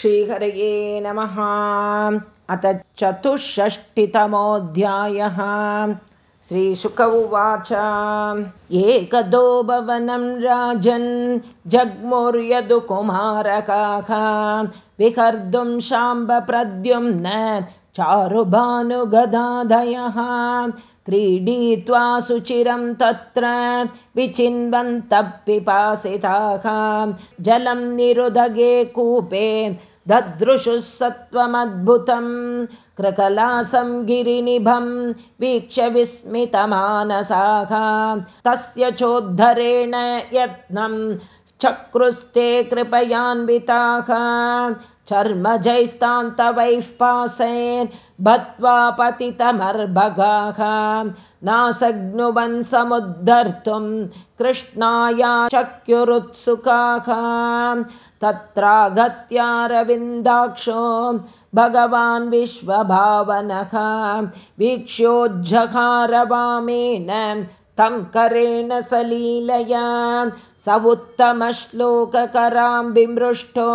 श्रीहरये नमः। अथ चतुष्षष्टितमोऽध्यायः। श्रीशुक उवाच। एकदो भवनं राजन् जग्मुर्यदुकुमारकाः विकर्तुं शाम्बप्रद्युम्न चारुभानुगदादयः क्रीडित्वा सुचिरं तत्र विचिन्वन्तः पिपासिताः। जलं निरुदगे कूपे ददृशुः सत्त्वमद्भुतं कृकलासं गिरिनिभं वीक्ष्य विस्मितमानसाः। तस्य चोद्धरेण यत्नं चक्रुस्ते कृपयान्विताः चर्मजैस्तान्तवैः पासैर् बत्वा पतितमर्भगाः नासग्नुवन् समुद्धर्तुं कृष्णाया शक्युरुत्सुकाः तत्रागत्यारविन्दाक्षो भगवान् विश्वभावनः वीक्ष्योज्जहारवामेन तं करेण सलीलया स उत्तमश्लोककरां विमृष्टो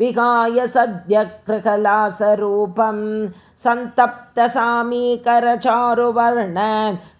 विहाय सद्यकृकलासरूपं सन्तप्तसामीकरचारुवर्ण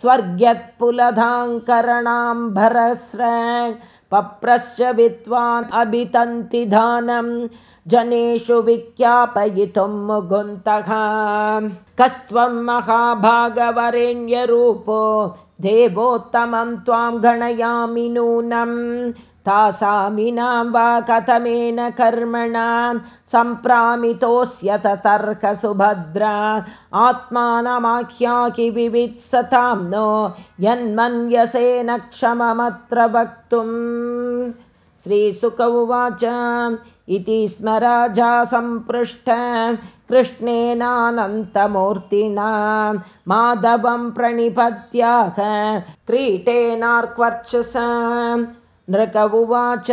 स्वर्ग्यत्पुलधाङ्करणाम्भरस्र पप्रश्च विद्वान् अभितन्ति धानं जनेषु विज्ञापयितुं मुगुन्तः कस्त्वं महाभागवरेण्यरूपो देवोत्तमं त्वां गणयामि नूनं तासामिनां वा कथमेन कर्मणा सम्प्रामितोऽस्य तर्कसुभद्रा। आत्मानमाख्याकि विवित्सतां नो यन्मन्यसेन क्षममत्र वक्तुं श्रीसुक उवाच इति स्म राजा सम्पृष्ट कृष्णेनानन्तमूर्तिना माधवं प्रणिपत्याह क्रीटेनार्क्वर्चस नृक उवाच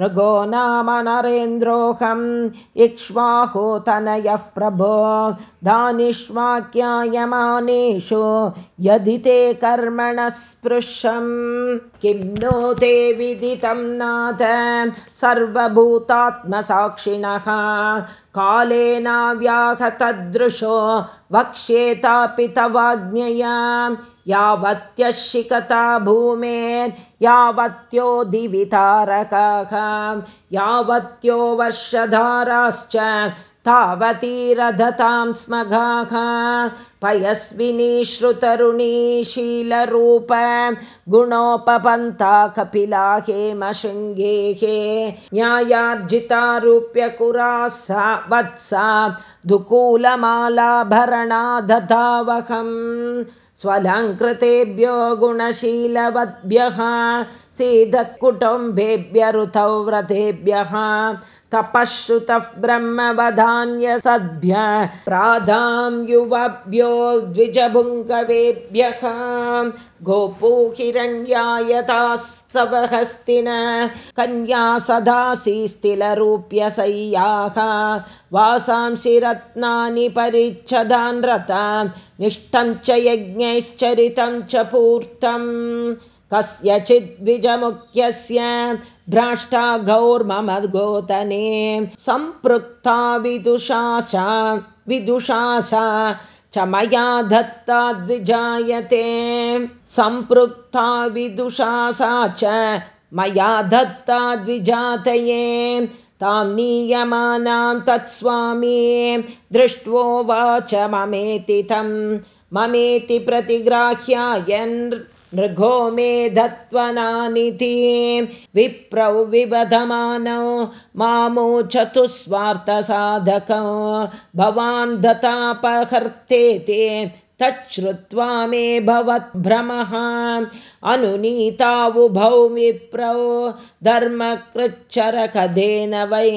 मृगो नाम नरेन्द्रोऽहम् इक्ष्वाहोतनयः प्रभो। दानिष्वाक्यायमानेषु यदि ते कर्मणः स्पृशं किं नो ते विदितं नाथ सर्वभूतात्मसाक्षिणः। कालेनाव्याहतदृशो वक्ष्येतापि तवाज्ञया यावत्यशिकता भूमेर्यावत्यो दिवितारकाः यावत्यो वर्षधाराश्च तावतीरधतां स्मगाः। पयस्विनी श्रुतरुणीशीलरूप गुणोपपन्था कपिला हेमशृङ्गेः न्यायार्जितारूप्यकुरा सा वत्सा दुकूलमालाभरणा दधावहम् स्वलङ्कृतेभ्यो गुणशीलवद्भ्यः सीदत्कुटुम्बेभ्य ऋतौ व्रतेभ्यः। तपःश्रुतः ब्रह्मवधान्यसद्भ्य प्राधां युवभ्यो द्विजभुङ्गवेभ्यः। गोपूहिरण्यायतास्तवहस्तिन कन्या सदासीस्तिलरूप्यसय्याः वासांसि रत्नानि परिच्छदान् रता। निष्ठं च यज्ञैश्चरितं च पूर्तम् कस्यचिद्विजमुख्यस्य भ्राष्टा गौर्मम गोतने सम्पृक्ता विदुषासा विदुषासा च मया दत्ताद्विजायते सम्पृक्ता विदुषासा च मया दत्ताद्विजातये तां नीयमानां तत्स्वामी दृष्ट्वोवाच ममेति तं ममेति प्रतिग्राह्यायन् नृघो मे धत्वनानिति विप्रौ विवधमानौ मामो चतुस्वार्थसाधकौ भवान् दतापहर्तेते तच्छ्रुत्वा मे भवद्भ्रमः अनुनीतावुभौ विप्रौ धर्मकृच्छरकदेन वै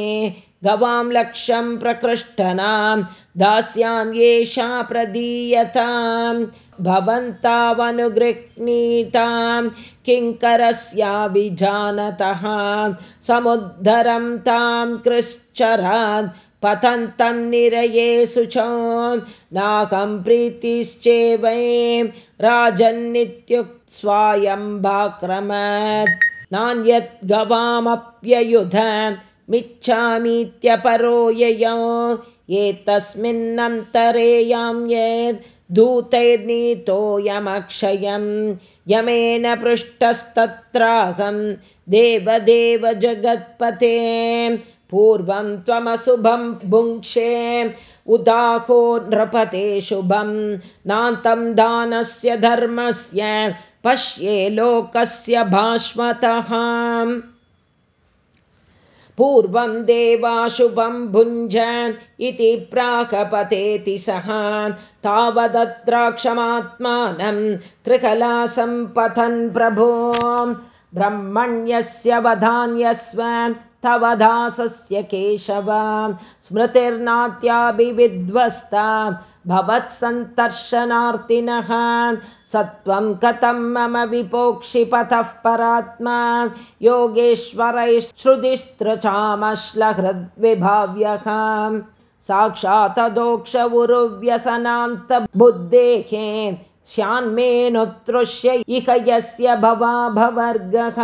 गवां लक्ष्यं प्रकृष्टनां दास्यां येषा प्रदीयतां। भवन्तावनुगृह्णीतां किङ्करस्याभिजानतः। समुद्धरं तां कृश्चरान् पतन्तं निरये शुचौ। नाकं प्रीतिश्चेवै राजन्नित्युक् नान्यद् गवामप्ययुध मिच्छामीत्यपरो ययो। एतस्मिन्नन्तरेयां यद्दूतैर्नीतोऽयमक्षयं यमेन पृष्टस्तत्राहं देवदेव जगत्पते पूर्वं त्वमशुभं भुङ्क्षे। उदाहो नृपते शुभं। नान्तं दानस्य धर्मस्य। पश्ये लोकस्य भाष्मतः पूर्वं देवाशुभं भुञ्ज इति प्राकपतेति सः तावदत्राक्षमात्मानं त्रिकलासम्पथन् प्रभो। ब्रह्मण्यस्य वधान्यस्व तव दासस्य केशव। स्मृतिर्नात्याभिविध्वस्ता भवत्सन्तर्शनार्तिनः सत्वं कथं मम विपोक्षिपथः परात्मा? योगेश्वरैश्रुतिस्त्रचामश्लहृद्विभाव्यः। साक्षात्तदोक्ष उरुव्यसनान्तबुद्धेः श्यान्मेऽनुतृष्य इह यस्य भवाभवर्गः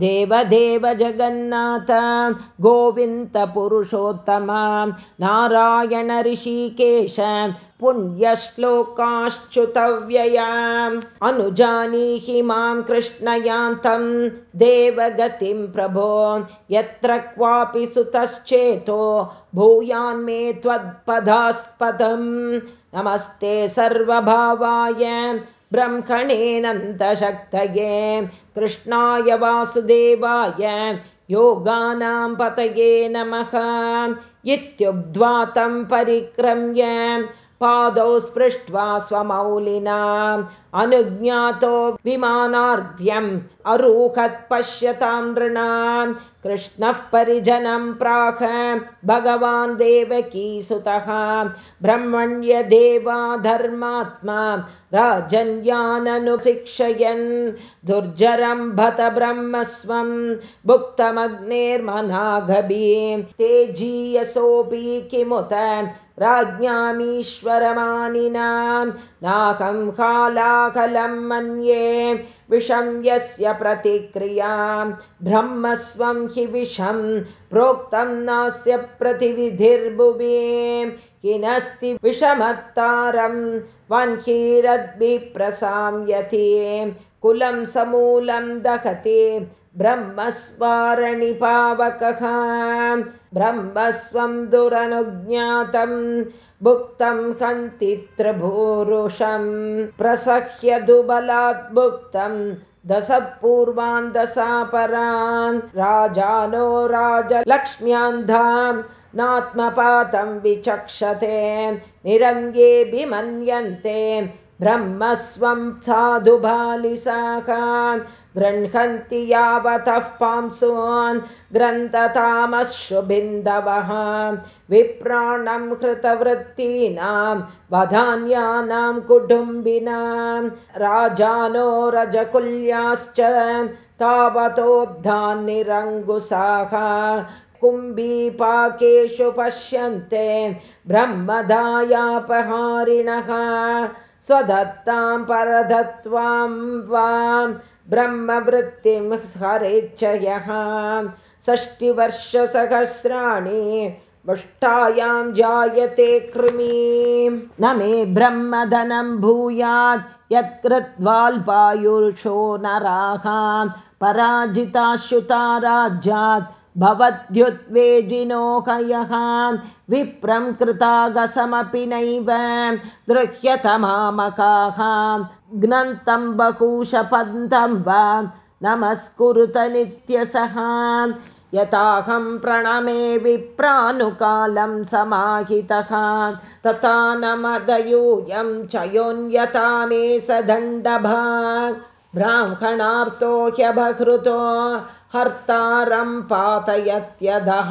देवदेव जगन्नाथ गोविन्दपुरुषोत्तमा नारायण ऋषिकेश पुण्यश्लोकाश्च्युतव्ययाम् अनुजानीहि मां कृष्णयान्तं देवगतिं प्रभो यत्र क्वापि सुतश्चेतो भूयान्मे त्वत्पदास्पदं नमस्ते सर्वभावाय ब्रह्मणेनन्दशक्तये कृष्णाय वासुदेवाय योगानां पतये नमः इत्युग्ध्वा तं परिक्रम्य पादौ स्पृष्ट्वा स्वमौलिनाम् अनुज्ञातो विमानार्ध्यम् अरूहत् पश्यतां नृणां कृष्णः परिजनं प्राह भगवान् देवकीसुतः ब्रह्मण्यदेवा धर्मात्मा राजन्याननुशिक्षयन् दुर्जरं भत ब्रह्मस्वं भुक्तमग्नेर्मनागभी तेजीयसोऽपि किमुत राज्ञामीश्वरमानिनां नाहं कालाकलं मन्ये विषं यस्य प्रतिक्रियां ब्रह्मस्वं हि विषं प्रोक्तं नास्य प्रतिविधिर्भुवि किनस्ति विषमत्तारं वह्निरद्भिप्रसां यति कुलं समूलं दहति ब्रह्मस्वारणिपावकः। ब्रह्मस्वं दुरनुज्ञातं भुक्तं हन्ति त्रिभूरुषं। प्रसह्य दुबलात् भुक्तं दश पूर्वान् दशापरान्। राजानो राजलक्ष्म्यान्धां नात्मपातं विचक्षते। निरङ्गेऽभिमन्यन्ते ब्रह्मस्वं साधुबालिसाखा गृह्णन्ति यावतः पांसोन् ग्रन्थतामश्रुबिन्दवः विप्राणं कृतवृत्तीनां वधान्यानां कुटुम्बिनां राजानो रजकुल्याश्च तावतोब्धान्निरङ्गुसाः कुम्भीपाकेषु पश्यन्ते ब्रह्मदायापहारिणः स्वदत्तां परधत्वां वां ब्रह्मवृत्तिं हरेच्छयः। षष्टिवर्षसहस्राणि मुष्टायां जायते कृमी। न मे ब्रह्मधनं भूयात् यत्कृत्वाल्पायुषो नराः। पराजिताश्युता राज्यात् भवद्युद्वेजिनो हयः विप्रं कृतागसमपि नैव दृह्यतमामकाः घ्नन्तं बहूशपन्तं वा नमस्कुरुत नित्यसः यथाहं प्रणमे विप्रानुकालं समाहितः तथा न मदयूयं चयोन्यथा मे स दण्डभा ब्राह्मणार्तो ह्यभहृतो हर्तारं पातयत्यधः।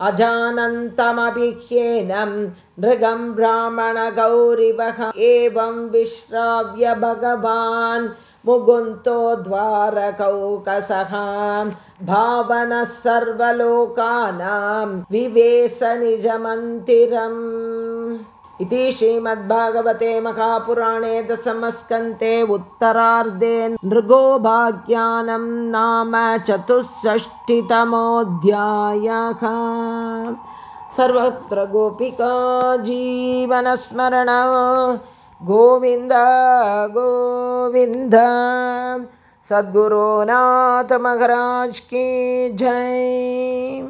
अजानन्तमभिह्येनं मृगं ब्राह्मणगौरिवः। एवं विश्राव्य भगवान् मुकुन्तो द्वारकौकसः। भावनः सर्वलोकानां विवेश निजमन्तिरम् इति श्रीमद्भागवते महापुराणे दशमस्कन्ते उत्तरार्धे नृगोभाग्यानं नाम चतुष्षष्टितमोऽध्यायः। सर्वत्र गोपिका जीवनस्मरण। गोविन्द गोविन्द। सद्गुरोनाथ की जय